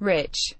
rich.